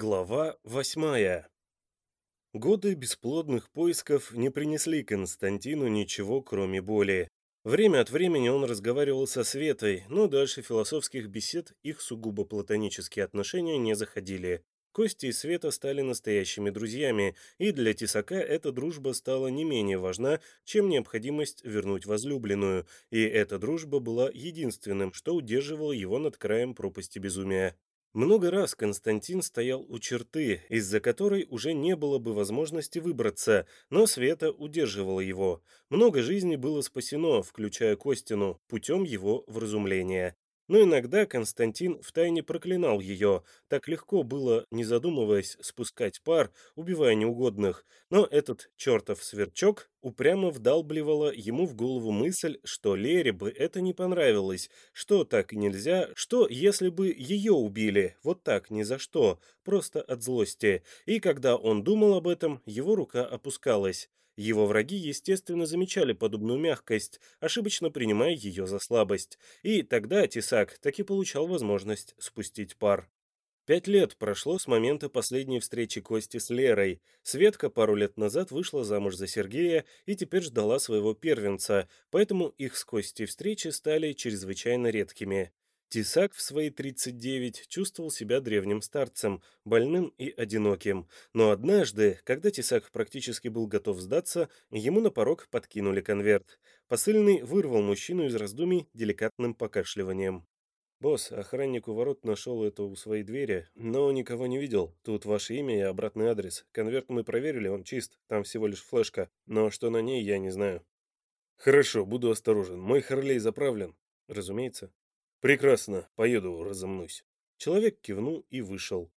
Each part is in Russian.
Глава восьмая Годы бесплодных поисков не принесли Константину ничего, кроме боли. Время от времени он разговаривал со Светой, но дальше философских бесед их сугубо платонические отношения не заходили. Кости и Света стали настоящими друзьями, и для Тесака эта дружба стала не менее важна, чем необходимость вернуть возлюбленную, и эта дружба была единственным, что удерживало его над краем пропасти безумия. Много раз Константин стоял у черты, из-за которой уже не было бы возможности выбраться, но Света удерживала его. Много жизней было спасено, включая Костину, путем его вразумления. Но иногда Константин втайне проклинал ее. Так легко было, не задумываясь, спускать пар, убивая неугодных. Но этот чертов сверчок упрямо вдалбливала ему в голову мысль, что Лере бы это не понравилось, что так нельзя, что если бы ее убили, вот так, ни за что, просто от злости. И когда он думал об этом, его рука опускалась. Его враги, естественно, замечали подобную мягкость, ошибочно принимая ее за слабость. И тогда Тесак таки получал возможность спустить пар. Пять лет прошло с момента последней встречи Кости с Лерой. Светка пару лет назад вышла замуж за Сергея и теперь ждала своего первенца, поэтому их с Костей встречи стали чрезвычайно редкими. Тесак в свои 39 чувствовал себя древним старцем, больным и одиноким. Но однажды, когда Тесак практически был готов сдаться, ему на порог подкинули конверт. Посыльный вырвал мужчину из раздумий деликатным покашливанием. «Босс, охранник у ворот нашел это у своей двери, но никого не видел. Тут ваше имя и обратный адрес. Конверт мы проверили, он чист, там всего лишь флешка, но что на ней, я не знаю». «Хорошо, буду осторожен. Мой Харлей заправлен». «Разумеется». «Прекрасно, поеду, разомнусь». Человек кивнул и вышел.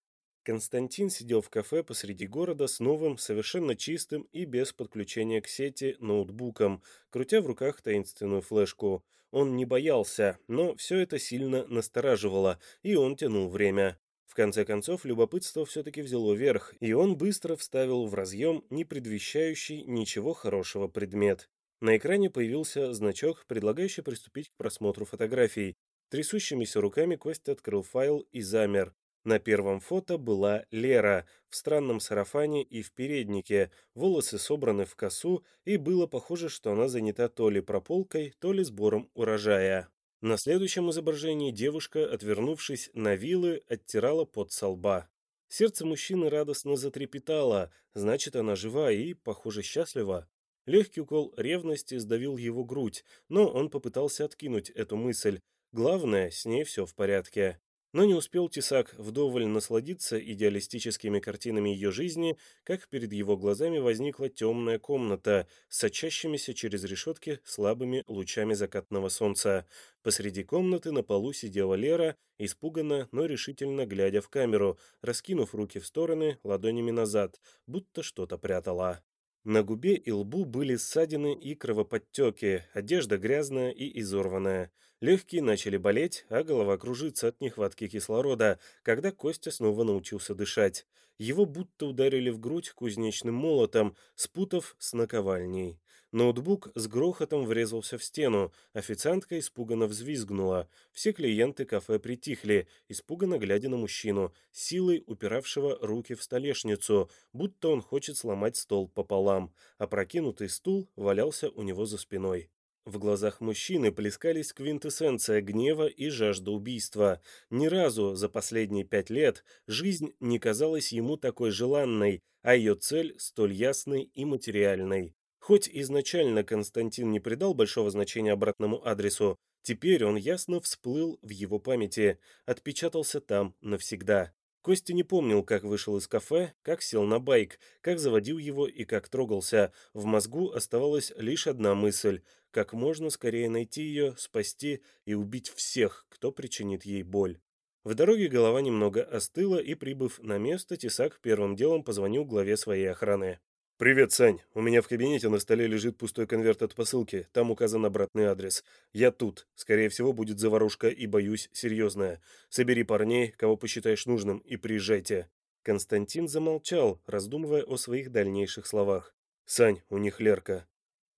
Константин сидел в кафе посреди города с новым, совершенно чистым и без подключения к сети ноутбуком, крутя в руках таинственную флешку. Он не боялся, но все это сильно настораживало, и он тянул время. В конце концов, любопытство все-таки взяло верх, и он быстро вставил в разъем не предвещающий ничего хорошего предмет. На экране появился значок, предлагающий приступить к просмотру фотографий. Трясущимися руками Костя открыл файл и замер. На первом фото была Лера в странном сарафане и в переднике, волосы собраны в косу, и было похоже, что она занята то ли прополкой, то ли сбором урожая. На следующем изображении девушка, отвернувшись на вилы, оттирала пот со лба. Сердце мужчины радостно затрепетало, значит, она жива и, похоже, счастлива. Легкий укол ревности сдавил его грудь, но он попытался откинуть эту мысль, Главное, с ней все в порядке. Но не успел Тесак вдоволь насладиться идеалистическими картинами ее жизни, как перед его глазами возникла темная комната, сочащимися через решетки слабыми лучами закатного солнца. Посреди комнаты на полу сидела Лера, испуганно, но решительно глядя в камеру, раскинув руки в стороны, ладонями назад, будто что-то прятала. На губе и лбу были ссадины и кровоподтеки, одежда грязная и изорванная. Легкие начали болеть, а голова кружится от нехватки кислорода, когда Костя снова научился дышать. Его будто ударили в грудь кузнечным молотом, спутав с наковальней. Ноутбук с грохотом врезался в стену, официантка испуганно взвизгнула. Все клиенты кафе притихли, испуганно глядя на мужчину, силой упиравшего руки в столешницу, будто он хочет сломать стол пополам, а прокинутый стул валялся у него за спиной. В глазах мужчины плескались квинтэссенция гнева и жажда убийства. Ни разу за последние пять лет жизнь не казалась ему такой желанной, а ее цель столь ясной и материальной. Хоть изначально Константин не придал большого значения обратному адресу, теперь он ясно всплыл в его памяти, отпечатался там навсегда. Костя не помнил, как вышел из кафе, как сел на байк, как заводил его и как трогался. В мозгу оставалась лишь одна мысль – как можно скорее найти ее, спасти и убить всех, кто причинит ей боль. В дороге голова немного остыла, и, прибыв на место, Тесак первым делом позвонил главе своей охраны. «Привет, Сань. У меня в кабинете на столе лежит пустой конверт от посылки. Там указан обратный адрес. Я тут. Скорее всего, будет заварушка и, боюсь, серьезная. Собери парней, кого посчитаешь нужным, и приезжайте». Константин замолчал, раздумывая о своих дальнейших словах. «Сань, у них Лерка».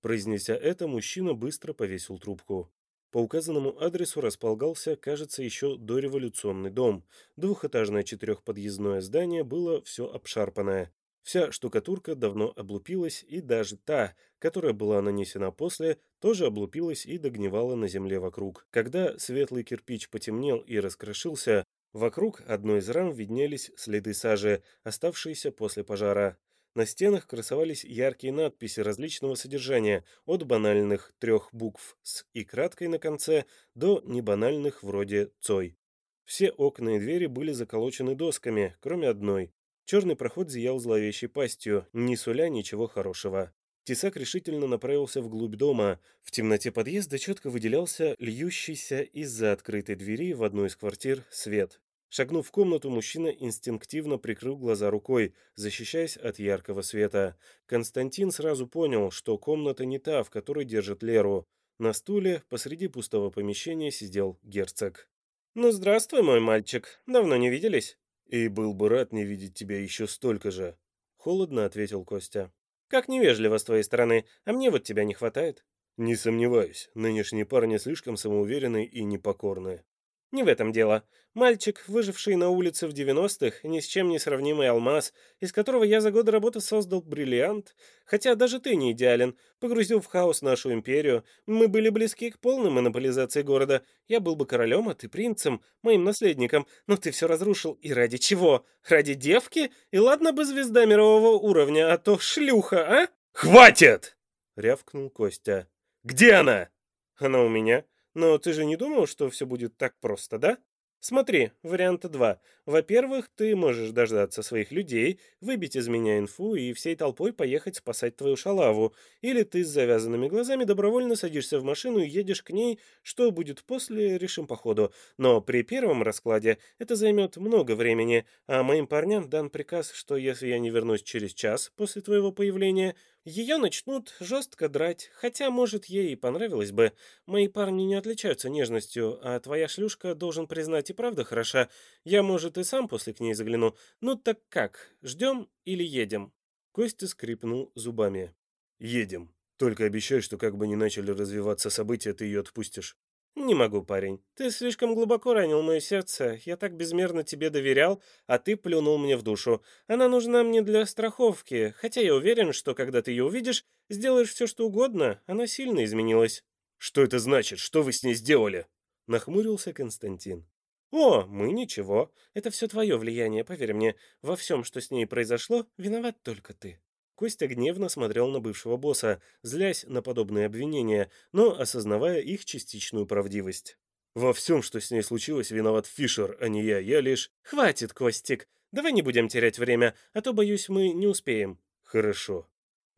Произнеся это, мужчина быстро повесил трубку. По указанному адресу располагался, кажется, еще дореволюционный дом. Двухэтажное четырехподъездное здание было все обшарпанное. Вся штукатурка давно облупилась, и даже та, которая была нанесена после, тоже облупилась и догнивала на земле вокруг. Когда светлый кирпич потемнел и раскрошился, вокруг одной из рам виднелись следы сажи, оставшиеся после пожара. На стенах красовались яркие надписи различного содержания, от банальных трех букв с и краткой на конце до небанальных вроде «Цой». Все окна и двери были заколочены досками, кроме одной. Черный проход зиял зловещей пастью, не суля ничего хорошего. Тесак решительно направился вглубь дома. В темноте подъезда четко выделялся льющийся из-за открытой двери в одну из квартир свет. Шагнув в комнату, мужчина инстинктивно прикрыл глаза рукой, защищаясь от яркого света. Константин сразу понял, что комната не та, в которой держит Леру. На стуле посреди пустого помещения сидел герцог. «Ну, здравствуй, мой мальчик. Давно не виделись?» «И был бы рад не видеть тебя еще столько же», — холодно ответил Костя. «Как невежливо с твоей стороны, а мне вот тебя не хватает». «Не сомневаюсь, нынешние парни слишком самоуверенные и непокорные». Не в этом дело. Мальчик, выживший на улице в 90-х, ни с чем не сравнимый алмаз, из которого я за годы работы создал бриллиант. Хотя даже ты не идеален. Погрузил в хаос нашу империю. Мы были близки к полной монополизации города. Я был бы королем, а ты принцем, моим наследником. Но ты все разрушил. И ради чего? Ради девки? И ладно бы звезда мирового уровня, а то шлюха, а? «Хватит!» — рявкнул Костя. «Где она?» «Она у меня». Но ты же не думал, что все будет так просто, да? Смотри, варианта два. Во-первых, ты можешь дождаться своих людей, выбить из меня инфу и всей толпой поехать спасать твою шалаву. Или ты с завязанными глазами добровольно садишься в машину и едешь к ней. Что будет после, решим по ходу. Но при первом раскладе это займет много времени, а моим парням дан приказ, что если я не вернусь через час после твоего появления, ее начнут жестко драть, хотя, может, ей и понравилось бы. Мои парни не отличаются нежностью, а твоя шлюшка, должен признать, и правда хороша. Я, может, и сам после к ней загляну. Ну так как, ждем или едем?» Костя скрипнул зубами. «Едем. Только обещай, что как бы ни начали развиваться события, ты ее отпустишь». «Не могу, парень. Ты слишком глубоко ранил мое сердце. Я так безмерно тебе доверял, а ты плюнул мне в душу. Она нужна мне для страховки, хотя я уверен, что когда ты ее увидишь, сделаешь все, что угодно. Она сильно изменилась». «Что это значит? Что вы с ней сделали?» Нахмурился Константин. «О, мы ничего. Это все твое влияние, поверь мне. Во всем, что с ней произошло, виноват только ты». Костя гневно смотрел на бывшего босса, злясь на подобные обвинения, но осознавая их частичную правдивость. «Во всем, что с ней случилось, виноват Фишер, а не я. Я лишь...» «Хватит, Костик. Давай не будем терять время, а то, боюсь, мы не успеем». «Хорошо».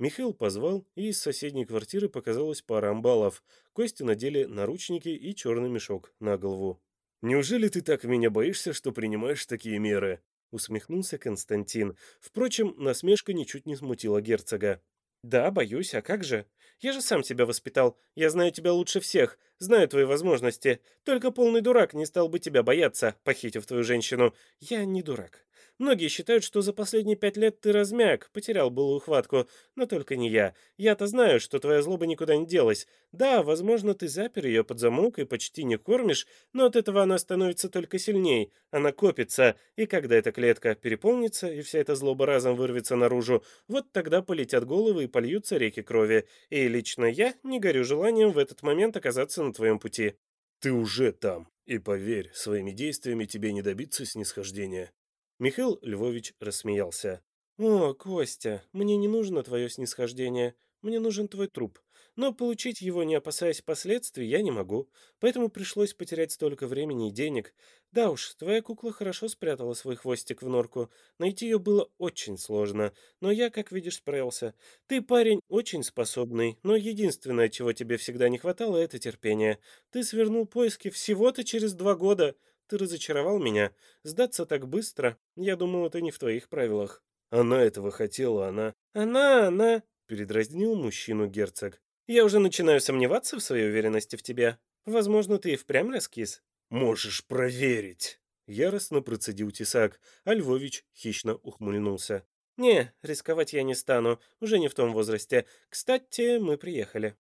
Михаил позвал, и из соседней квартиры показалась пара амбалов. Кости надели наручники и черный мешок на голову. «Неужели ты так меня боишься, что принимаешь такие меры?» Усмехнулся Константин. Впрочем, насмешка ничуть не смутила герцога. «Да, боюсь, а как же? Я же сам тебя воспитал. Я знаю тебя лучше всех, знаю твои возможности. Только полный дурак не стал бы тебя бояться, похитив твою женщину. Я не дурак. Многие считают, что за последние пять лет ты размяк, потерял былую хватку, но только не я. Я-то знаю, что твоя злоба никуда не делась. Да, возможно, ты запер ее под замок и почти не кормишь, но от этого она становится только сильней. Она копится, и когда эта клетка переполнится, и вся эта злоба разом вырвется наружу, вот тогда полетят головы и польются реки крови. И лично я не горю желанием в этот момент оказаться на твоем пути. Ты уже там, и поверь, своими действиями тебе не добиться снисхождения. Михаил Львович рассмеялся. «О, Костя, мне не нужно твое снисхождение, мне нужен твой труп. Но получить его, не опасаясь последствий, я не могу, поэтому пришлось потерять столько времени и денег. Да уж, твоя кукла хорошо спрятала свой хвостик в норку. Найти ее было очень сложно, но я, как видишь, справился. Ты парень очень способный, но единственное, чего тебе всегда не хватало, это терпение. Ты свернул поиски всего-то через два года. Ты разочаровал меня. Сдаться так быстро. Я думал, это не в твоих правилах. Она этого хотела, она... Она, она... Передразнил мужчину герцог. Я уже начинаю сомневаться в своей уверенности в тебе. Возможно, ты и впрямь раскис. Можешь проверить. Яростно процедил тесак, а Львович хищно ухмыльнулся. «Не, рисковать я не стану, уже не в том возрасте. Кстати, мы приехали».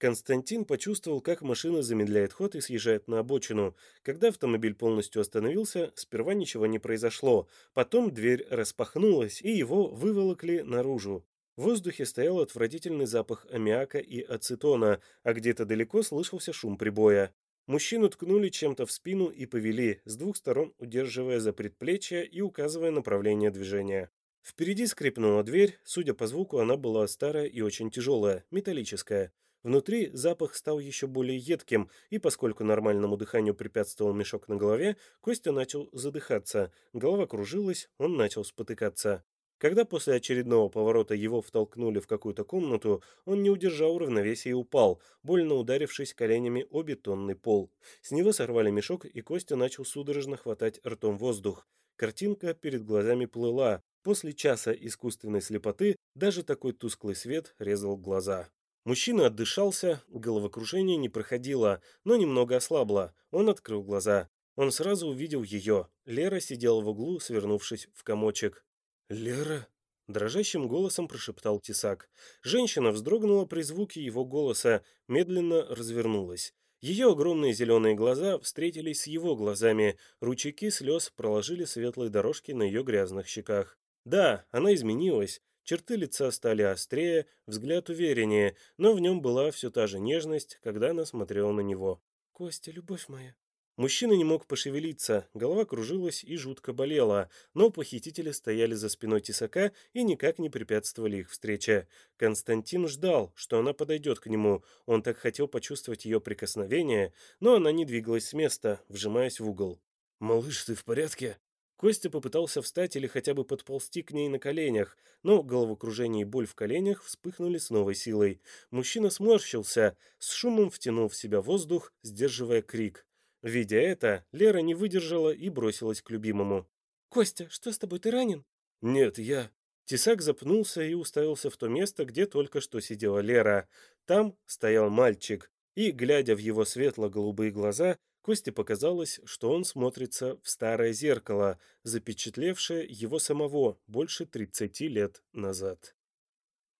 Константин почувствовал, как машина замедляет ход и съезжает на обочину. Когда автомобиль полностью остановился, сперва ничего не произошло. Потом дверь распахнулась, и его выволокли наружу. В воздухе стоял отвратительный запах аммиака и ацетона, а где-то далеко слышался шум прибоя. Мужчину ткнули чем-то в спину и повели, с двух сторон удерживая за предплечье и указывая направление движения. Впереди скрипнула дверь, судя по звуку, она была старая и очень тяжелая, металлическая. Внутри запах стал еще более едким, и поскольку нормальному дыханию препятствовал мешок на голове, Костя начал задыхаться, голова кружилась, он начал спотыкаться. Когда после очередного поворота его втолкнули в какую-то комнату, он не удержал равновесия и упал, больно ударившись коленями о бетонный пол. С него сорвали мешок, и Костя начал судорожно хватать ртом воздух. Картинка перед глазами плыла. После часа искусственной слепоты даже такой тусклый свет резал глаза. Мужчина отдышался, головокружение не проходило, но немного ослабло. Он открыл глаза. Он сразу увидел ее. Лера сидела в углу, свернувшись в комочек. «Лера?» — дрожащим голосом прошептал Тесак. Женщина вздрогнула при звуке его голоса, медленно развернулась. Ее огромные зеленые глаза встретились с его глазами, ручейки слез проложили светлые дорожки на ее грязных щеках. Да, она изменилась, Черты лица стали острее, взгляд увереннее, но в нем была все та же нежность, когда она смотрела на него. «Костя, любовь моя». Мужчина не мог пошевелиться, голова кружилась и жутко болела, но похитители стояли за спиной тесака и никак не препятствовали их встрече. Константин ждал, что она подойдет к нему, он так хотел почувствовать ее прикосновение, но она не двигалась с места, вжимаясь в угол. «Малыш, ты в порядке?» Костя попытался встать или хотя бы подползти к ней на коленях, но головокружение и боль в коленях вспыхнули с новой силой. Мужчина сморщился, с шумом втянул в себя воздух, сдерживая крик. Видя это, Лера не выдержала и бросилась к любимому. «Костя, что с тобой, ты ранен?» «Нет, я...» Тесак запнулся и уставился в то место, где только что сидела Лера. Там стоял мальчик, и, глядя в его светло-голубые глаза, Косте показалось, что он смотрится в старое зеркало, запечатлевшее его самого больше 30 лет назад.